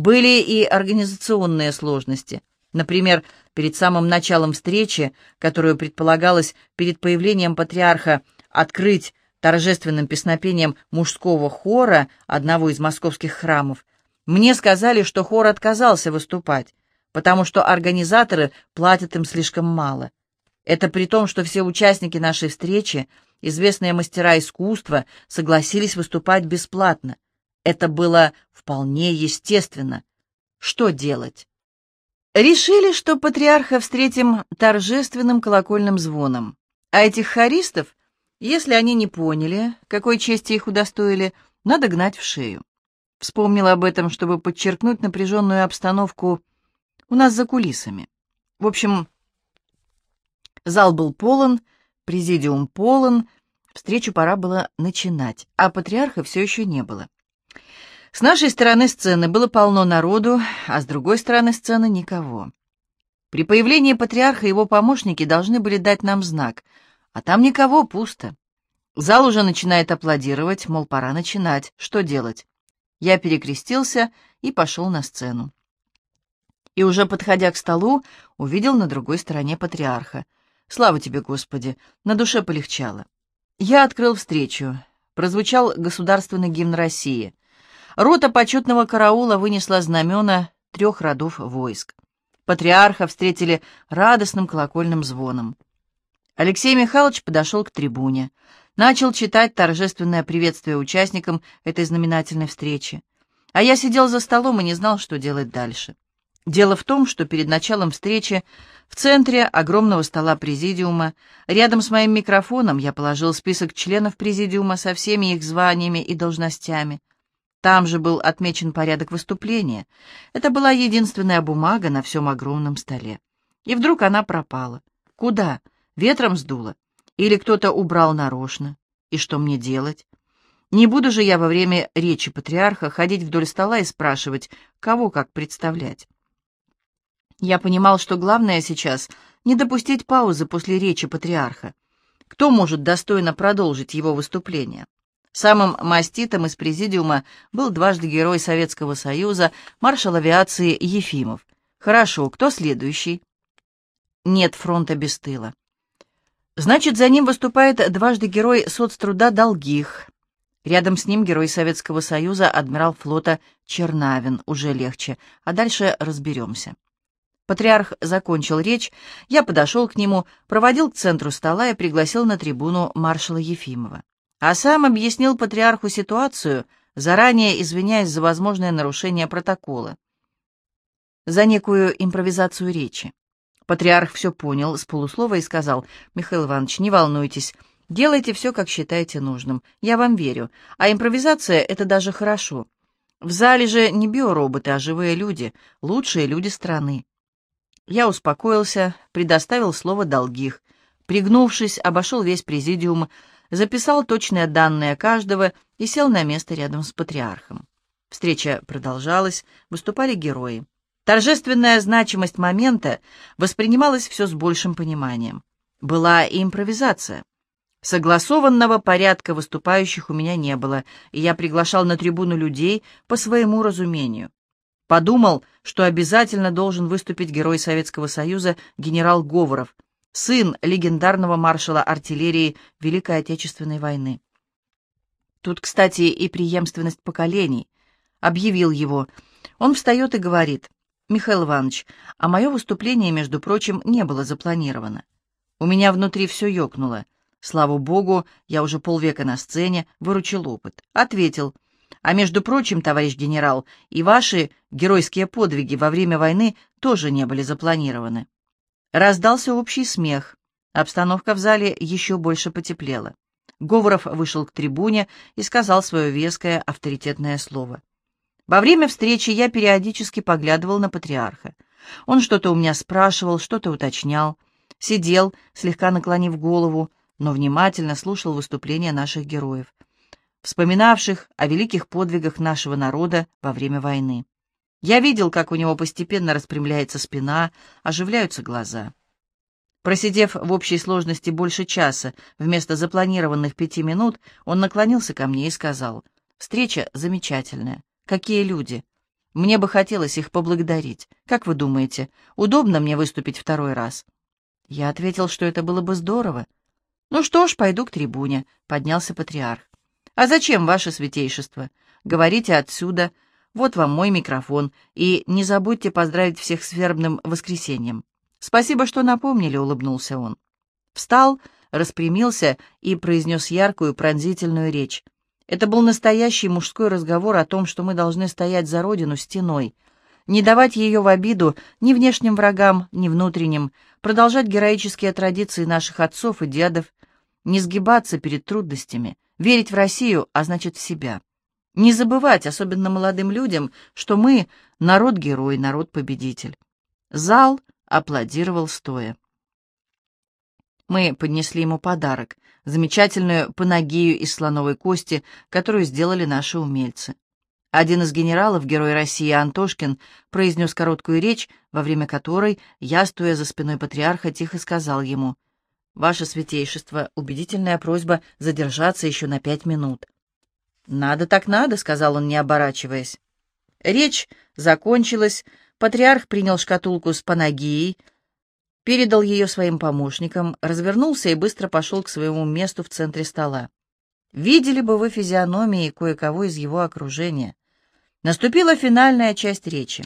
Были и организационные сложности. Например, перед самым началом встречи, которую предполагалось перед появлением патриарха открыть торжественным песнопением мужского хора одного из московских храмов, мне сказали, что хор отказался выступать, потому что организаторы платят им слишком мало. Это при том, что все участники нашей встречи, известные мастера искусства, согласились выступать бесплатно. Это было вполне естественно. Что делать? Решили, что патриарха встретим торжественным колокольным звоном. А этих хористов, если они не поняли, какой чести их удостоили, надо гнать в шею. Вспомнила об этом, чтобы подчеркнуть напряженную обстановку у нас за кулисами. В общем, зал был полон, президиум полон, встречу пора было начинать, а патриарха все еще не было. С нашей стороны сцены было полно народу, а с другой стороны сцены никого. При появлении патриарха его помощники должны были дать нам знак, а там никого, пусто. Зал уже начинает аплодировать, мол, пора начинать. Что делать? Я перекрестился и пошел на сцену. И уже подходя к столу, увидел на другой стороне патриарха. Слава тебе, Господи! На душе полегчало. Я открыл встречу. Прозвучал государственный гимн России. Рота почетного караула вынесла знамена трех родов войск. Патриарха встретили радостным колокольным звоном. Алексей Михайлович подошел к трибуне, начал читать торжественное приветствие участникам этой знаменательной встречи. А я сидел за столом и не знал, что делать дальше. Дело в том, что перед началом встречи в центре огромного стола президиума, рядом с моим микрофоном, я положил список членов президиума со всеми их званиями и должностями. Там же был отмечен порядок выступления. Это была единственная бумага на всем огромном столе. И вдруг она пропала. Куда? Ветром сдуло? Или кто-то убрал нарочно? И что мне делать? Не буду же я во время речи патриарха ходить вдоль стола и спрашивать, кого как представлять. Я понимал, что главное сейчас — не допустить паузы после речи патриарха. Кто может достойно продолжить его выступление? Самым маститом из президиума был дважды герой Советского Союза, маршал авиации Ефимов. Хорошо, кто следующий? Нет фронта без тыла. Значит, за ним выступает дважды герой соцтруда Долгих. Рядом с ним герой Советского Союза, адмирал флота Чернавин. Уже легче, а дальше разберемся. Патриарх закончил речь, я подошел к нему, проводил к центру стола и пригласил на трибуну маршала Ефимова а сам объяснил патриарху ситуацию, заранее извиняясь за возможное нарушение протокола, за некую импровизацию речи. Патриарх все понял с полуслова и сказал, «Михаил Иванович, не волнуйтесь, делайте все, как считаете нужным, я вам верю, а импровизация — это даже хорошо. В зале же не биороботы, а живые люди, лучшие люди страны». Я успокоился, предоставил слово долгих, пригнувшись, обошел весь президиум, записал точные данные каждого и сел на место рядом с патриархом. Встреча продолжалась, выступали герои. Торжественная значимость момента воспринималась все с большим пониманием. Была и импровизация. Согласованного порядка выступающих у меня не было, и я приглашал на трибуну людей по своему разумению. Подумал, что обязательно должен выступить герой Советского Союза генерал Говоров — сын легендарного маршала артиллерии Великой Отечественной войны. Тут, кстати, и преемственность поколений. Объявил его. Он встает и говорит, «Михаил Иванович, а мое выступление, между прочим, не было запланировано. У меня внутри все ёкнуло. Слава богу, я уже полвека на сцене, выручил опыт. Ответил, а между прочим, товарищ генерал, и ваши геройские подвиги во время войны тоже не были запланированы. Раздался общий смех. Обстановка в зале еще больше потеплела. Говоров вышел к трибуне и сказал свое веское авторитетное слово. Во время встречи я периодически поглядывал на патриарха. Он что-то у меня спрашивал, что-то уточнял. Сидел, слегка наклонив голову, но внимательно слушал выступления наших героев, вспоминавших о великих подвигах нашего народа во время войны. Я видел, как у него постепенно распрямляется спина, оживляются глаза. Просидев в общей сложности больше часа, вместо запланированных пяти минут, он наклонился ко мне и сказал, «Встреча замечательная. Какие люди! Мне бы хотелось их поблагодарить. Как вы думаете, удобно мне выступить второй раз?» Я ответил, что это было бы здорово. «Ну что ж, пойду к трибуне», — поднялся патриарх. «А зачем, ваше святейшество? Говорите отсюда. Вот вам мой микрофон. И не забудьте поздравить всех с вербным воскресеньем». «Спасибо, что напомнили», — улыбнулся он. Встал, распрямился и произнес яркую пронзительную речь. Это был настоящий мужской разговор о том, что мы должны стоять за родину стеной, не давать ее в обиду ни внешним врагам, ни внутренним, продолжать героические традиции наших отцов и дедов, не сгибаться перед трудностями, верить в Россию, а значит в себя. Не забывать, особенно молодым людям, что мы — народ-герой, народ-победитель. Зал аплодировал стоя. Мы поднесли ему подарок — замечательную панагию из слоновой кости, которую сделали наши умельцы. Один из генералов, герой России Антошкин, произнес короткую речь, во время которой я, стоя за спиной патриарха, тихо сказал ему, «Ваше святейшество, убедительная просьба задержаться еще на пять минут». «Надо так надо», — сказал он, не оборачиваясь. Речь закончилась, патриарх принял шкатулку с панагией, передал ее своим помощникам, развернулся и быстро пошел к своему месту в центре стола. Видели бы вы физиономии кое-кого из его окружения. Наступила финальная часть речи.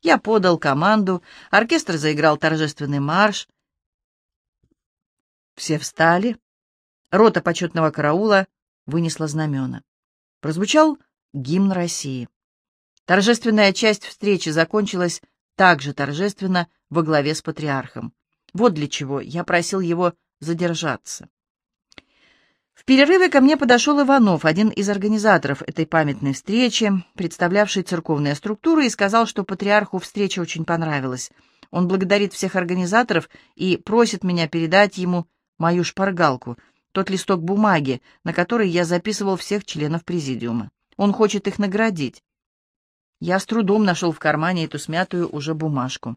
Я подал команду, оркестр заиграл торжественный марш. Все встали. Рота почетного караула вынесла знамена. Прозвучал гимн России. Торжественная часть встречи закончилась также торжественно во главе с патриархом. Вот для чего я просил его задержаться. В перерыве ко мне подошел Иванов, один из организаторов этой памятной встречи, представлявший церковные структуры, и сказал, что патриарху встреча очень понравилась. Он благодарит всех организаторов и просит меня передать ему мою шпаргалку, тот листок бумаги, на который я записывал всех членов президиума. Он хочет их наградить. Я с трудом нашел в кармане эту смятую уже бумажку.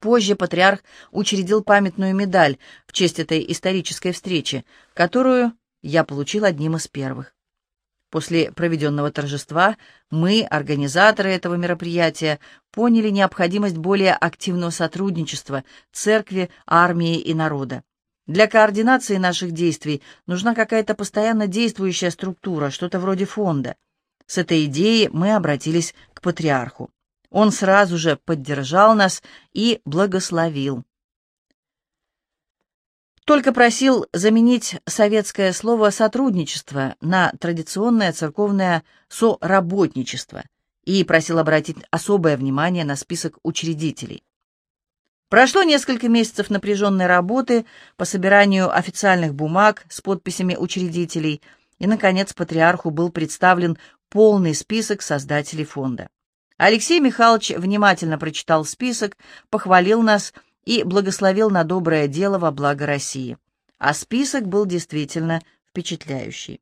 Позже патриарх учредил памятную медаль в честь этой исторической встречи, которую я получил одним из первых. После проведенного торжества мы, организаторы этого мероприятия, поняли необходимость более активного сотрудничества церкви, армии и народа. Для координации наших действий нужна какая-то постоянно действующая структура, что-то вроде фонда. С этой идеей мы обратились к патриарху. Он сразу же поддержал нас и благословил. Только просил заменить советское слово «сотрудничество» на традиционное церковное «соработничество» и просил обратить особое внимание на список учредителей. Прошло несколько месяцев напряженной работы по собиранию официальных бумаг с подписями учредителей, и, наконец, патриарху был представлен полный список создателей фонда. Алексей Михайлович внимательно прочитал список, похвалил нас и благословил на доброе дело во благо России. А список был действительно впечатляющий.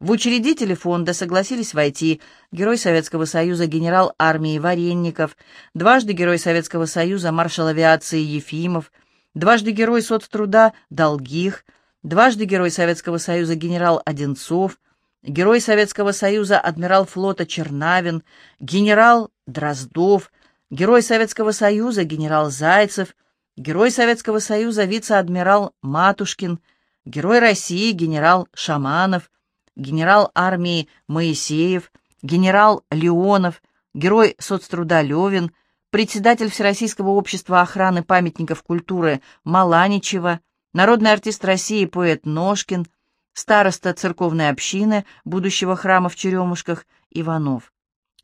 В учредители фонда согласились войти герой Советского Союза генерал армии Варенников, дважды герой Советского Союза маршал авиации Ефимов, дважды герой соцтруда Долгих, дважды герой Советского Союза генерал Одинцов, герой Советского Союза адмирал флота Чернавин, генерал Дроздов, герой Советского Союза генерал Зайцев, герой Советского Союза вице-адмирал Матушкин, герой России генерал Шаманов, генерал армии Моисеев, генерал Леонов, герой соцтруда Левин, председатель Всероссийского общества охраны памятников культуры Маланичева, народный артист России поэт Ножкин, староста церковной общины будущего храма в Черемушках Иванов.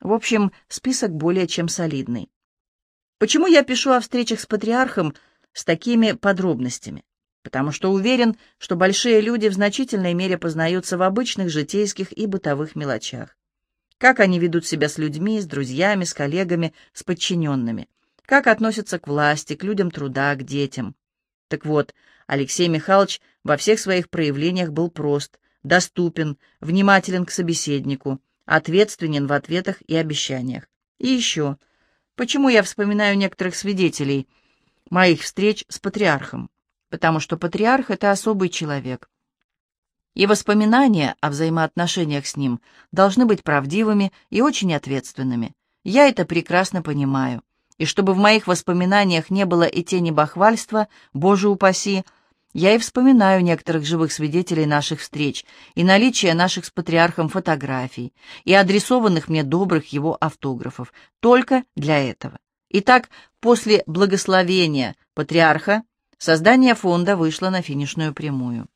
В общем, список более чем солидный. Почему я пишу о встречах с патриархом с такими подробностями? Потому что уверен, что большие люди в значительной мере познаются в обычных житейских и бытовых мелочах. Как они ведут себя с людьми, с друзьями, с коллегами, с подчиненными. Как относятся к власти, к людям труда, к детям. Так вот, Алексей Михайлович во всех своих проявлениях был прост, доступен, внимателен к собеседнику, ответственен в ответах и обещаниях. И еще, почему я вспоминаю некоторых свидетелей моих встреч с патриархом? Потому что патриарх — это особый человек. И воспоминания о взаимоотношениях с ним должны быть правдивыми и очень ответственными. Я это прекрасно понимаю. И чтобы в моих воспоминаниях не было и тени бахвальства, Боже упаси, я и вспоминаю некоторых живых свидетелей наших встреч и наличие наших с патриархом фотографий и адресованных мне добрых его автографов только для этого. Итак, после благословения патриарха создание фонда вышло на финишную прямую.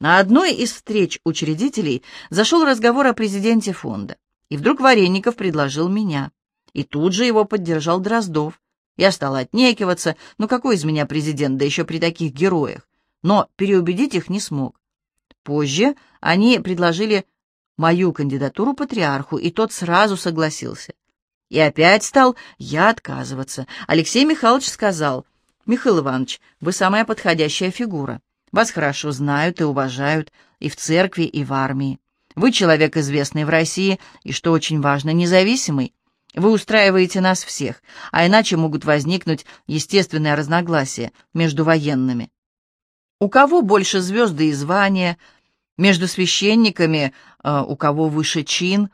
На одной из встреч учредителей зашел разговор о президенте фонда, и вдруг Вареников предложил меня. И тут же его поддержал Дроздов. Я стала отнекиваться, ну какой из меня президент, да еще при таких героях но переубедить их не смог. Позже они предложили мою кандидатуру патриарху, и тот сразу согласился. И опять стал я отказываться. Алексей Михайлович сказал, «Михаил Иванович, вы самая подходящая фигура. Вас хорошо знают и уважают и в церкви, и в армии. Вы человек известный в России и, что очень важно, независимый. Вы устраиваете нас всех, а иначе могут возникнуть естественные разногласия между военными. У кого больше звезды и звания, между священниками, э, у кого выше чин.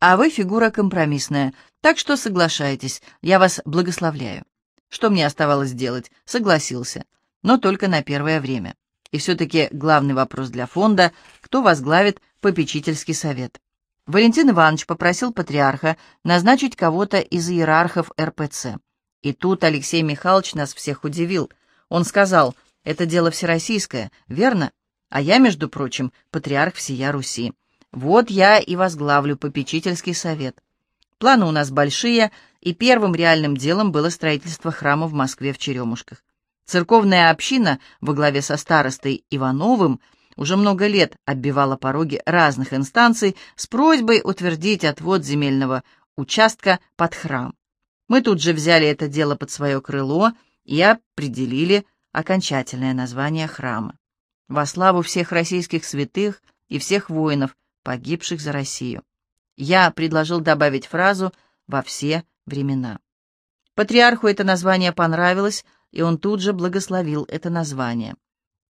А вы фигура компромиссная, так что соглашайтесь, я вас благословляю. Что мне оставалось делать? Согласился, но только на первое время. И все-таки главный вопрос для фонда — кто возглавит попечительский совет. Валентин Иванович попросил патриарха назначить кого-то из иерархов РПЦ. И тут Алексей Михайлович нас всех удивил. Он сказал — это дело всероссийское, верно? А я, между прочим, патриарх всея Руси. Вот я и возглавлю попечительский совет. Планы у нас большие, и первым реальным делом было строительство храма в Москве в Черемушках. Церковная община во главе со старостой Ивановым уже много лет оббивала пороги разных инстанций с просьбой утвердить отвод земельного участка под храм. Мы тут же взяли это дело под свое крыло и определили окончательное название храма. Во славу всех российских святых и всех воинов, погибших за Россию. Я предложил добавить фразу «во все времена». Патриарху это название понравилось, и он тут же благословил это название.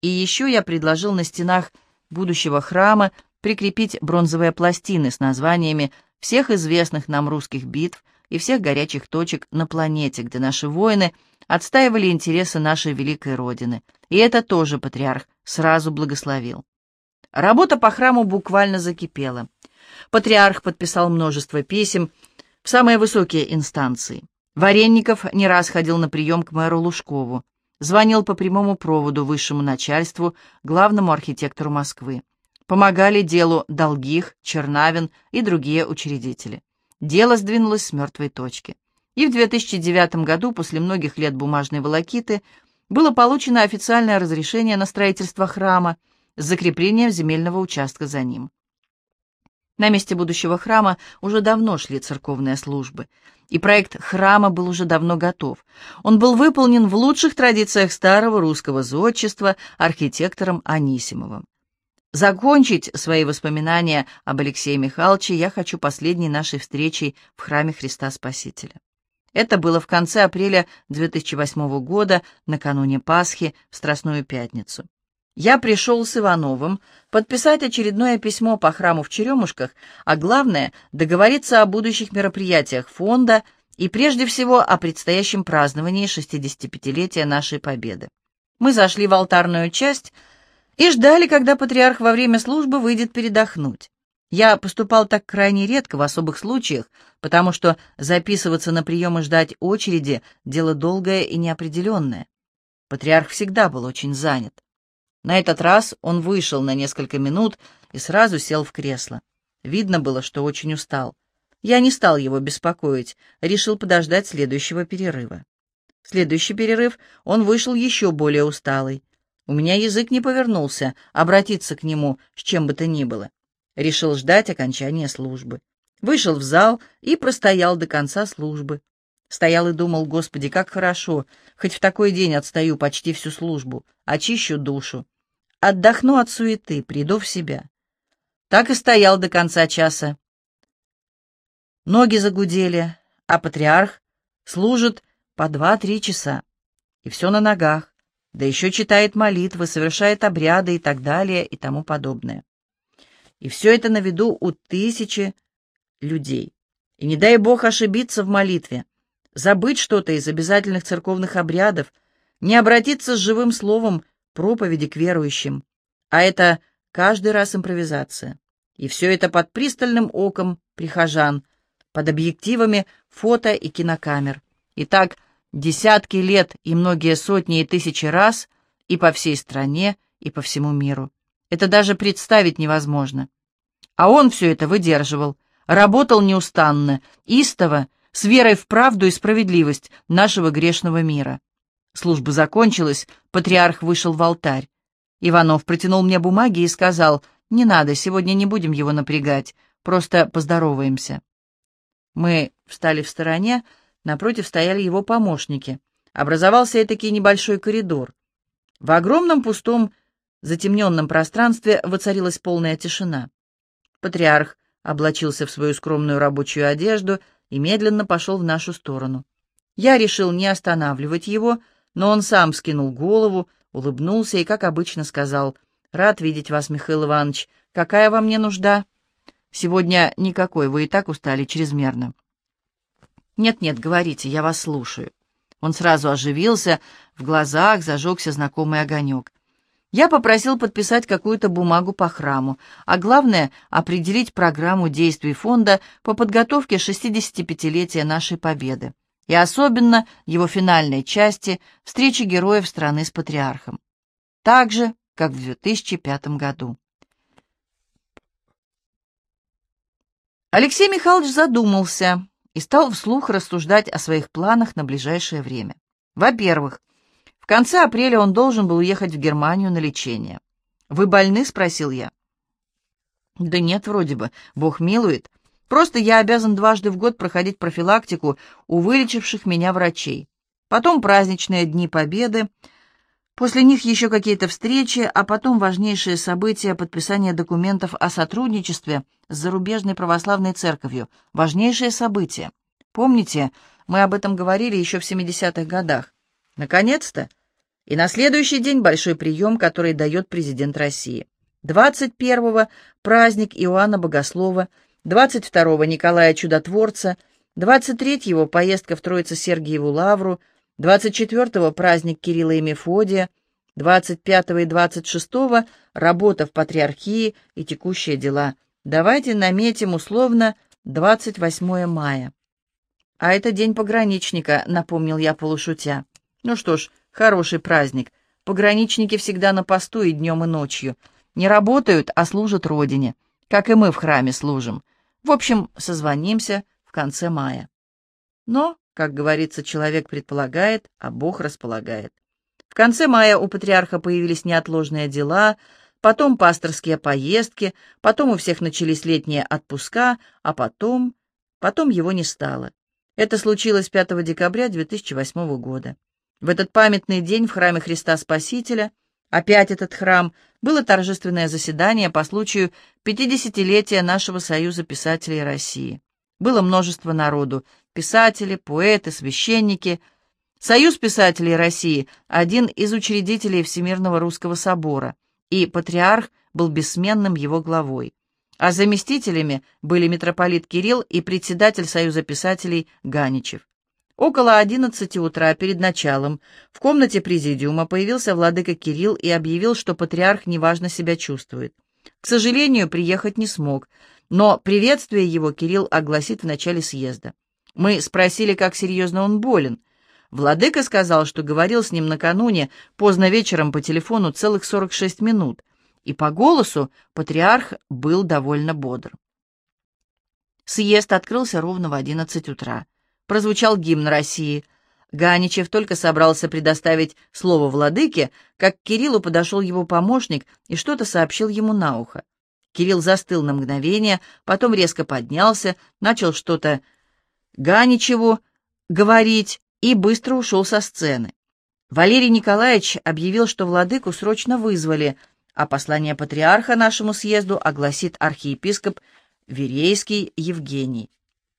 И еще я предложил на стенах будущего храма прикрепить бронзовые пластины с названиями всех известных нам русских битв и всех горячих точек на планете, где наши воины – отстаивали интересы нашей великой Родины, и это тоже патриарх сразу благословил. Работа по храму буквально закипела. Патриарх подписал множество писем в самые высокие инстанции. Варенников не раз ходил на прием к мэру Лужкову, звонил по прямому проводу высшему начальству, главному архитектору Москвы. Помогали делу Долгих, Чернавин и другие учредители. Дело сдвинулось с мертвой точки и в 2009 году, после многих лет бумажной волокиты, было получено официальное разрешение на строительство храма с закреплением земельного участка за ним. На месте будущего храма уже давно шли церковные службы, и проект храма был уже давно готов. Он был выполнен в лучших традициях старого русского зодчества архитектором Анисимовым. Закончить свои воспоминания об Алексее Михайловиче я хочу последней нашей встречей в храме Христа Спасителя. Это было в конце апреля 2008 года, накануне Пасхи, в Страстную Пятницу. Я пришел с Ивановым подписать очередное письмо по храму в Черемушках, а главное — договориться о будущих мероприятиях фонда и прежде всего о предстоящем праздновании 65-летия нашей победы. Мы зашли в алтарную часть и ждали, когда патриарх во время службы выйдет передохнуть. Я поступал так крайне редко в особых случаях, потому что записываться на прием и ждать очереди — дело долгое и неопределенное. Патриарх всегда был очень занят. На этот раз он вышел на несколько минут и сразу сел в кресло. Видно было, что очень устал. Я не стал его беспокоить, решил подождать следующего перерыва. следующий перерыв он вышел еще более усталый. У меня язык не повернулся обратиться к нему с чем бы то ни было решил ждать окончания службы. Вышел в зал и простоял до конца службы. Стоял и думал, Господи, как хорошо, хоть в такой день отстаю почти всю службу, очищу душу. Отдохну от суеты, приду в себя. Так и стоял до конца часа. Ноги загудели, а патриарх служит по два-три часа. И все на ногах, да еще читает молитвы, совершает обряды и так далее и тому подобное. И все это на виду у тысячи людей. И не дай Бог ошибиться в молитве, забыть что-то из обязательных церковных обрядов, не обратиться с живым словом проповеди к верующим. А это каждый раз импровизация. И все это под пристальным оком прихожан, под объективами фото и кинокамер. И так десятки лет и многие сотни и тысячи раз и по всей стране, и по всему миру. Это даже представить невозможно. А он все это выдерживал, работал неустанно, истово, с верой в правду и справедливость нашего грешного мира. Служба закончилась, патриарх вышел в алтарь. Иванов протянул мне бумаги и сказал, «Не надо, сегодня не будем его напрягать, просто поздороваемся». Мы встали в стороне, напротив стояли его помощники. Образовался этакий небольшой коридор. В огромном пустом затемненном пространстве воцарилась полная тишина. Патриарх облачился в свою скромную рабочую одежду и медленно пошел в нашу сторону. Я решил не останавливать его, но он сам скинул голову, улыбнулся и, как обычно, сказал, «Рад видеть вас, Михаил Иванович. Какая вам мне нужда?» «Сегодня никакой, вы и так устали чрезмерно». «Нет-нет, говорите, я вас слушаю». Он сразу оживился, в глазах зажегся знакомый огонек. Я попросил подписать какую-то бумагу по храму, а главное — определить программу действий фонда по подготовке 65-летия нашей победы и особенно его финальной части встречи героев страны с патриархом. Так же, как в 2005 году. Алексей Михайлович задумался и стал вслух рассуждать о своих планах на ближайшее время. Во-первых, конце апреля он должен был уехать в Германию на лечение. «Вы больны?» — спросил я. «Да нет, вроде бы. Бог милует. Просто я обязан дважды в год проходить профилактику у вылечивших меня врачей. Потом праздничные дни Победы, после них еще какие-то встречи, а потом важнейшие события подписания документов о сотрудничестве с зарубежной православной церковью. Важнейшие события. Помните, мы об этом говорили еще в 70-х годах. Наконец-то и на следующий день большой прием, который дает президент России. 21-го праздник Иоанна Богослова, 22-го Николая Чудотворца, 23-го поездка в Троице-Сергиеву Лавру, 24-го праздник Кирилла и Мефодия, 25 и 26 работа в Патриархии и текущие дела. Давайте наметим условно 28 мая. А это день пограничника, напомнил я полушутя. Ну что ж, Хороший праздник. Пограничники всегда на посту и днем, и ночью. Не работают, а служат Родине, как и мы в храме служим. В общем, созвонимся в конце мая. Но, как говорится, человек предполагает, а Бог располагает. В конце мая у патриарха появились неотложные дела, потом пасторские поездки, потом у всех начались летние отпуска, а потом... Потом его не стало. Это случилось 5 декабря 2008 года. В этот памятный день в храме Христа Спасителя, опять этот храм, было торжественное заседание по случаю 50-летия нашего Союза писателей России. Было множество народу – писатели, поэты, священники. Союз писателей России – один из учредителей Всемирного Русского Собора, и патриарх был бессменным его главой. А заместителями были митрополит Кирилл и председатель Союза писателей Ганичев. Около одиннадцати утра перед началом в комнате президиума появился владыка Кирилл и объявил, что патриарх неважно себя чувствует. К сожалению, приехать не смог, но приветствие его Кирилл огласит в начале съезда. Мы спросили, как серьезно он болен. Владыка сказал, что говорил с ним накануне, поздно вечером по телефону целых 46 минут, и по голосу патриарх был довольно бодр. Съезд открылся ровно в одиннадцать утра прозвучал гимн России. Ганичев только собрался предоставить слово владыке, как к Кириллу подошел его помощник и что-то сообщил ему на ухо. Кирилл застыл на мгновение, потом резко поднялся, начал что-то Ганичеву говорить и быстро ушел со сцены. Валерий Николаевич объявил, что владыку срочно вызвали, а послание патриарха нашему съезду огласит архиепископ Верейский Евгений.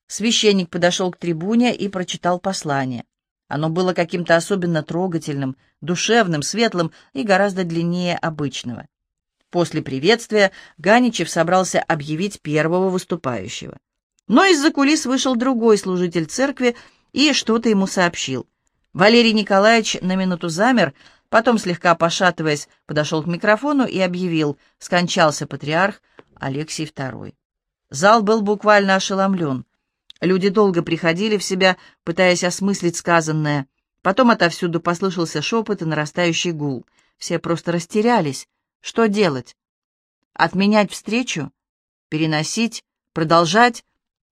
Священник подошел к трибуне и прочитал послание. Оно было каким-то особенно трогательным, душевным, светлым и гораздо длиннее обычного. После приветствия Ганичев собрался объявить первого выступающего. Но из-за кулис вышел другой служитель церкви и что-то ему сообщил. Валерий Николаевич на минуту замер, потом, слегка пошатываясь, подошел к микрофону и объявил «Скончался патриарх Алексий II». Зал был буквально ошеломлен. Люди долго приходили в себя, пытаясь осмыслить сказанное. Потом отовсюду послышался шепот и нарастающий гул. Все просто растерялись. Что делать? Отменять встречу? Переносить? Продолжать?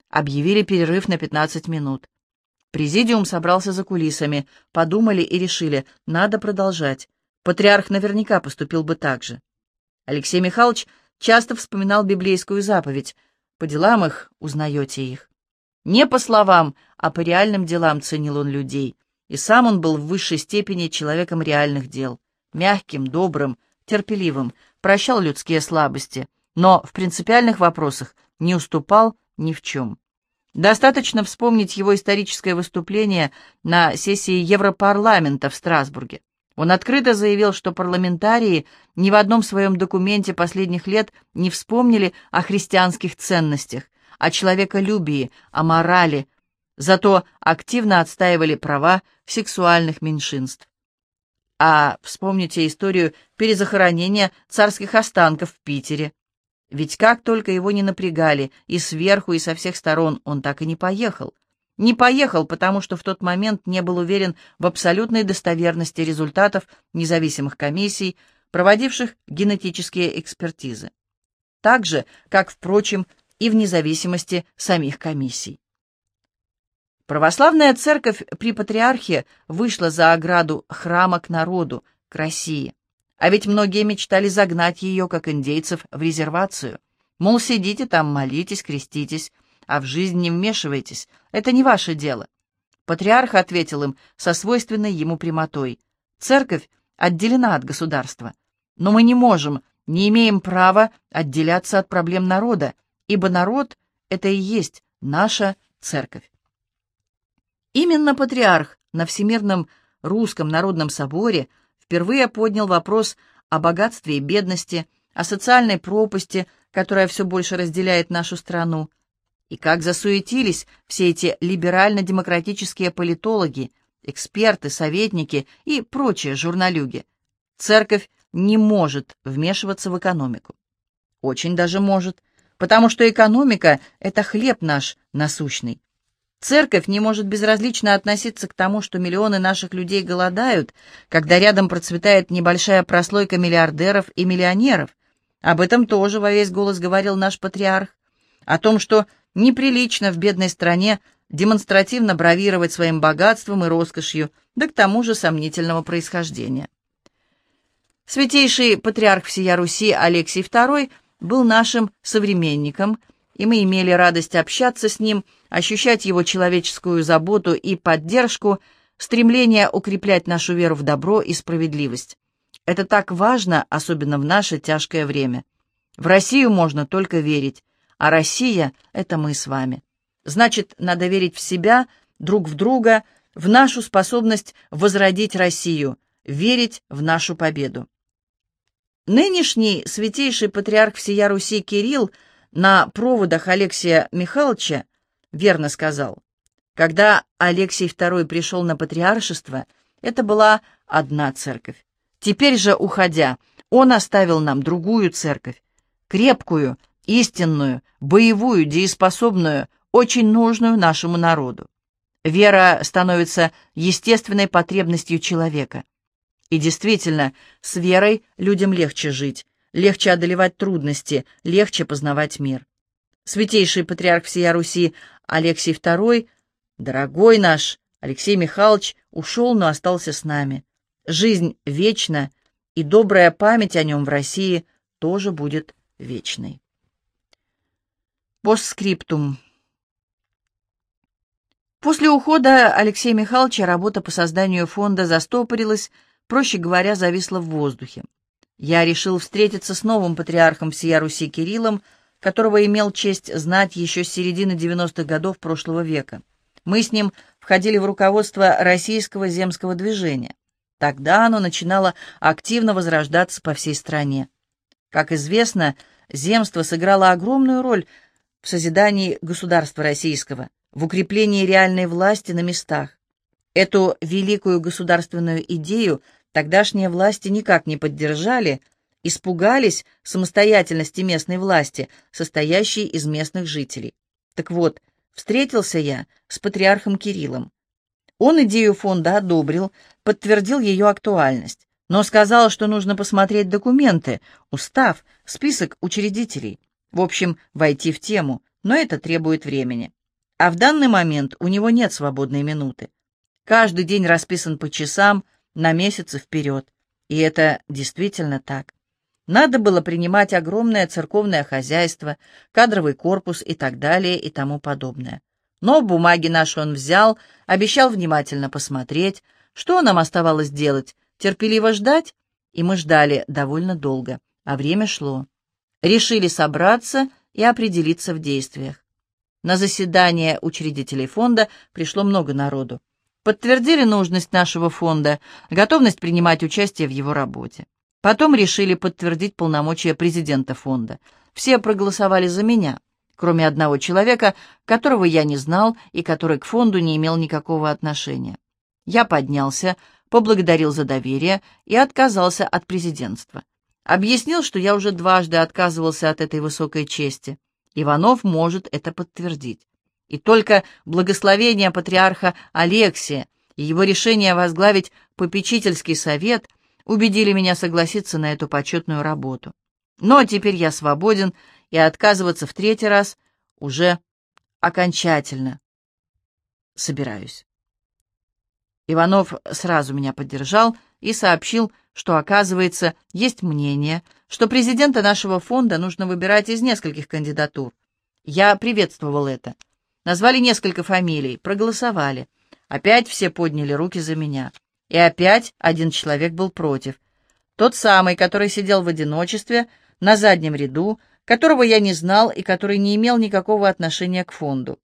Объявили перерыв на 15 минут. Президиум собрался за кулисами, подумали и решили, надо продолжать. Патриарх наверняка поступил бы так же. Алексей Михайлович часто вспоминал библейскую заповедь «По делам их узнаете их». Не по словам, а по реальным делам ценил он людей, и сам он был в высшей степени человеком реальных дел, мягким, добрым, терпеливым, прощал людские слабости, но в принципиальных вопросах не уступал ни в чем. Достаточно вспомнить его историческое выступление на сессии Европарламента в Страсбурге. Он открыто заявил, что парламентарии ни в одном своем документе последних лет не вспомнили о христианских ценностях, о человеколюбии, о морали, зато активно отстаивали права сексуальных меньшинств. А вспомните историю перезахоронения царских останков в Питере. Ведь как только его не напрягали, и сверху, и со всех сторон, он так и не поехал. Не поехал, потому что в тот момент не был уверен в абсолютной достоверности результатов независимых комиссий, проводивших генетические экспертизы. Так же, как, впрочем, и в независимости самих комиссий. Православная церковь при патриархе вышла за ограду храма к народу, к России. А ведь многие мечтали загнать ее, как индейцев, в резервацию. Мол, сидите там, молитесь, креститесь, а в жизнь не вмешивайтесь, это не ваше дело. Патриарх ответил им со свойственной ему прямотой. Церковь отделена от государства, но мы не можем, не имеем права отделяться от проблем народа, ибо народ — это и есть наша церковь. Именно патриарх на Всемирном Русском Народном Соборе впервые поднял вопрос о богатстве и бедности, о социальной пропасти, которая все больше разделяет нашу страну. И как засуетились все эти либерально-демократические политологи, эксперты, советники и прочие журналюги. Церковь не может вмешиваться в экономику. Очень даже может, потому что экономика — это хлеб наш насущный. Церковь не может безразлично относиться к тому, что миллионы наших людей голодают, когда рядом процветает небольшая прослойка миллиардеров и миллионеров. Об этом тоже во весь голос говорил наш патриарх. О том, что неприлично в бедной стране демонстративно бравировать своим богатством и роскошью, да к тому же сомнительного происхождения. Святейший патриарх всея Руси Алексий II был нашим современником – и мы имели радость общаться с ним, ощущать его человеческую заботу и поддержку, стремление укреплять нашу веру в добро и справедливость. Это так важно, особенно в наше тяжкое время. В Россию можно только верить, а Россия — это мы с вами. Значит, надо верить в себя, друг в друга, в нашу способность возродить Россию, верить в нашу победу. Нынешний святейший патриарх всея Руси Кирилл на проводах Алексия Михайловича верно сказал. Когда Алексий II пришел на патриаршество, это была одна церковь. Теперь же, уходя, он оставил нам другую церковь, крепкую, истинную, боевую, дееспособную, очень нужную нашему народу. Вера становится естественной потребностью человека. И действительно, с верой людям легче жить, легче одолевать трудности, легче познавать мир. Святейший патриарх всея Руси Алексий II, дорогой наш Алексей Михайлович, ушел, но остался с нами. Жизнь вечна, и добрая память о нем в России тоже будет вечной. Постскриптум. После ухода Алексея Михайловича работа по созданию фонда застопорилась, проще говоря, зависла в воздухе я решил встретиться с новым патриархом всея Руси Кириллом, которого имел честь знать еще с середины 90-х годов прошлого века. Мы с ним входили в руководство российского земского движения. Тогда оно начинало активно возрождаться по всей стране. Как известно, земство сыграло огромную роль в созидании государства российского, в укреплении реальной власти на местах. Эту великую государственную идею тогдашние власти никак не поддержали, испугались самостоятельности местной власти, состоящей из местных жителей. Так вот, встретился я с патриархом Кириллом. Он идею фонда одобрил, подтвердил ее актуальность, но сказал, что нужно посмотреть документы, устав, список учредителей. В общем, войти в тему, но это требует времени. А в данный момент у него нет свободной минуты. Каждый день расписан по часам, на месяцы вперед. И это действительно так. Надо было принимать огромное церковное хозяйство, кадровый корпус и так далее и тому подобное. Но бумаги наши он взял, обещал внимательно посмотреть. Что нам оставалось делать? Терпеливо ждать? И мы ждали довольно долго, а время шло. Решили собраться и определиться в действиях. На заседание учредителей фонда пришло много народу. Подтвердили нужность нашего фонда, готовность принимать участие в его работе. Потом решили подтвердить полномочия президента фонда. Все проголосовали за меня, кроме одного человека, которого я не знал и который к фонду не имел никакого отношения. Я поднялся, поблагодарил за доверие и отказался от президентства. Объяснил, что я уже дважды отказывался от этой высокой чести. Иванов может это подтвердить. И только благословение патриарха Алексия и его решение возглавить попечительский совет убедили меня согласиться на эту почетную работу. Но теперь я свободен, и отказываться в третий раз уже окончательно собираюсь. Иванов сразу меня поддержал и сообщил, что, оказывается, есть мнение, что президента нашего фонда нужно выбирать из нескольких кандидатур. Я приветствовал это. Назвали несколько фамилий, проголосовали. Опять все подняли руки за меня. И опять один человек был против. Тот самый, который сидел в одиночестве, на заднем ряду, которого я не знал и который не имел никакого отношения к фонду.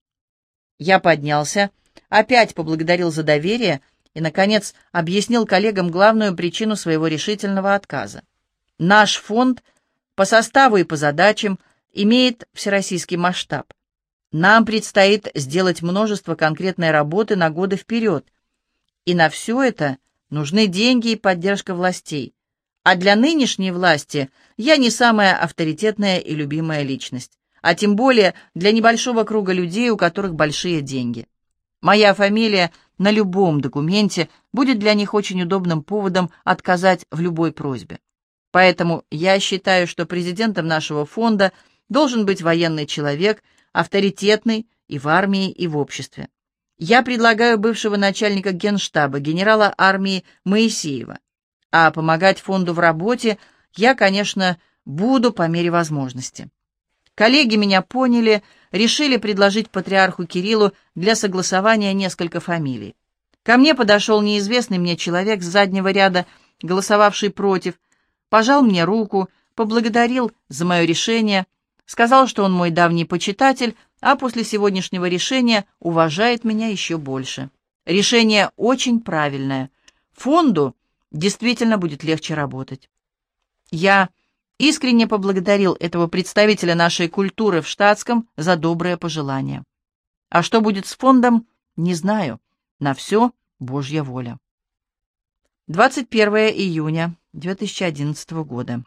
Я поднялся, опять поблагодарил за доверие и, наконец, объяснил коллегам главную причину своего решительного отказа. Наш фонд по составу и по задачам имеет всероссийский масштаб. Нам предстоит сделать множество конкретной работы на годы вперед. И на все это нужны деньги и поддержка властей. А для нынешней власти я не самая авторитетная и любимая личность, а тем более для небольшого круга людей, у которых большие деньги. Моя фамилия на любом документе будет для них очень удобным поводом отказать в любой просьбе. Поэтому я считаю, что президентом нашего фонда должен быть военный человек, авторитетный и в армии, и в обществе. Я предлагаю бывшего начальника генштаба, генерала армии Моисеева. А помогать фонду в работе я, конечно, буду по мере возможности. Коллеги меня поняли, решили предложить патриарху Кириллу для согласования несколько фамилий. Ко мне подошел неизвестный мне человек с заднего ряда, голосовавший против, пожал мне руку, поблагодарил за мое решение, Сказал, что он мой давний почитатель, а после сегодняшнего решения уважает меня еще больше. Решение очень правильное. Фонду действительно будет легче работать. Я искренне поблагодарил этого представителя нашей культуры в штатском за добрые пожелания. А что будет с фондом, не знаю. На все Божья воля. 21 июня 2011 года.